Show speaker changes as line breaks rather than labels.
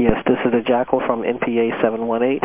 Yes, this is the Jackal from NPA 718.